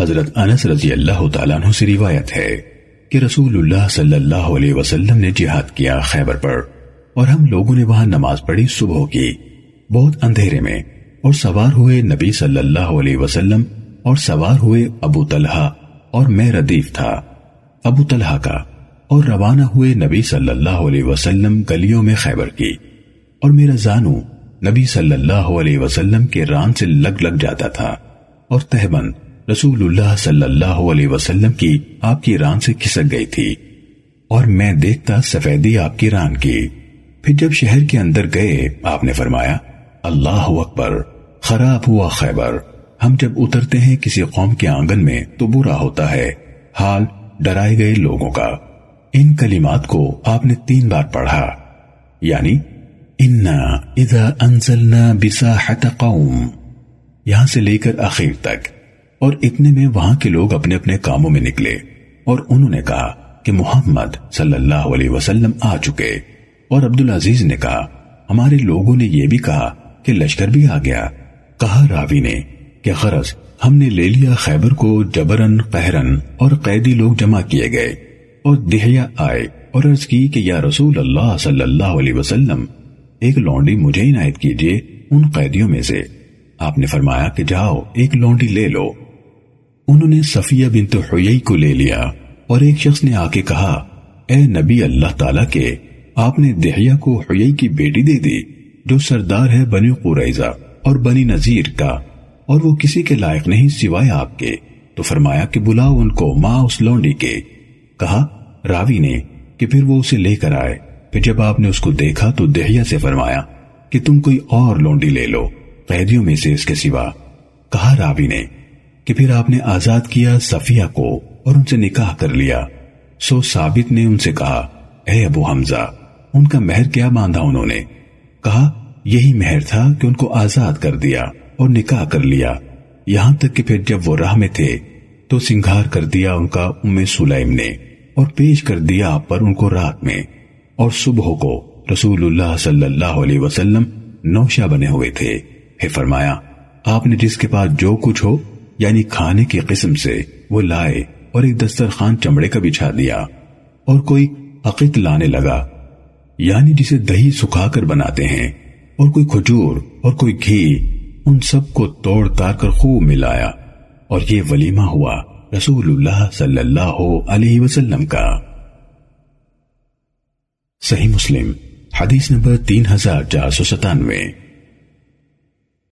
حضرت انس رضی اللہ تعالیٰ عنہ سے روایت ہے کہ رسول اللہ صلی اللہ علیہ وسلم نے جہاد کیا خیبر پر اور ہم لوگوں نے وہاں نماز پڑھی صبح کی۔ بہت اندھیرے میں اور سوار ہوئے نبی صلی اللہ علیہ وسلم اور سوار ہوئے ابو طلحہ اور میں ردیف تھا۔ ابو طلحہ کا اور روانہ ہوئے نبی صلی اللہ علیہ وسلم گلیوں میں خیبر کی۔ اور میرا زانو نبی صلی اللہ علیہ وسلم کے ران سے لگ لگ جاتا تھا اور تہبن رسول اللہ صلی اللہ علیہ وسلم کی آپ کی ران سے کھسک گئی تھی اور میں دیکھتا سفیدی آپ کی ران کی۔ پھر جب شہر کے اندر گئے، آپ نے فرمایا، اللہ اکبر، خراب ہوا خیبر۔ ہم جب اترتے ہیں کسی قوم کے آنگن میں تو برا ہوتا ہے۔ حال ڈرائے گئے لوگوں کا۔ ان کلمات کو آپ نے تین بار پڑھا۔ یعنی انا اذا انزلنا بساحت قوم۔ یہاں سے لے کر اخیر تک۔ اور اتنے میں وہاں کے لوگ اپنے اپنے کاموں میں نکلے اور انہوں نے کہا کہ محمد صلی اللہ علیہ وسلم آ چکے۔ اور عبدالعزیز نے کہا، ہمارے لوگوں نے یہ بھی کہا کہ لشکر بھی آ گیا۔ کہا راوی نے کہ غرض، ہم نے لے لیا خیبر کو جبرن قہرن اور قیدی لوگ جمع کیے گئے۔ اور دہیا آئے اور عرض کی کہ یا رسول اللہ صلی اللہ علیہ وسلم، ایک لونڈی مجھے عنایت کیجیے ان قیدیوں میں سے۔ آپ نے فرمایا کہ جاؤ، ایک لونڈی لے لو۔ انہوں نے صفیہ بنت حیئی کو لے لیا اور ایک شخص نے آ کے کہا، اے نبی اللہ تعالیٰ کے، آپ نے دہیا کو حیئی کی بیٹی دے دی، جو سردار ہے بنی قریضہ اور بنی نذیر کا، اور وہ کسی کے لائق نہیں سوائے آپ کے۔ تو فرمایا کہ بلاؤ ان کو ماں اس لونڈی کے۔ کہا، راوی نے کہ پھر وہ اسے لے کر آئے۔ پھر جب آپ نے اس کو دیکھا تو دہیا سے فرمایا کہ تم کوئی اور لونڈی لے لو، قیدیوں میں سے اس کے سوا۔ کہا، راوی نے کہ پھر آپ نے آزاد کیا صفیہ کو اور ان سے نکاح کر لیا۔ سو ثابت نے ان سے کہا، اے ابو حمزہ، ان کا مہر کیا باندھا انہوں نے؟ کہا، یہی مہر تھا کہ ان کو آزاد کر دیا اور نکاح کر لیا۔ یہاں تک کہ پھر جب وہ راہ میں تھے تو سنگھار کر دیا ان کا ام سلیم نے اور پیش کر دیا آپ پر ان کو رات میں۔ اور صبح کو رسول اللہ صلی اللہ علیہ وسلم نوشہ بنے ہوئے تھے۔ ہے فرمایا، آپ نے جس کے پاس جو کچھ ہو یعنی کھانے کی قسم سے وہ لائے اور ایک دسترخوان چمڑے کا بچھا دیا اور کوئی عقیق لانے لگا یعنی جسے دہی سکھا کر بناتے ہیں اور کوئی کھجور اور کوئی گھی ان سب کو توڑ تار کر خوب ملایا اور یہ ولیمہ ہوا رسول اللہ صلی اللہ علیہ وسلم کا۔ صحیح مسلم، حدیث نمبر تین ہزار چار سو ستانوے۔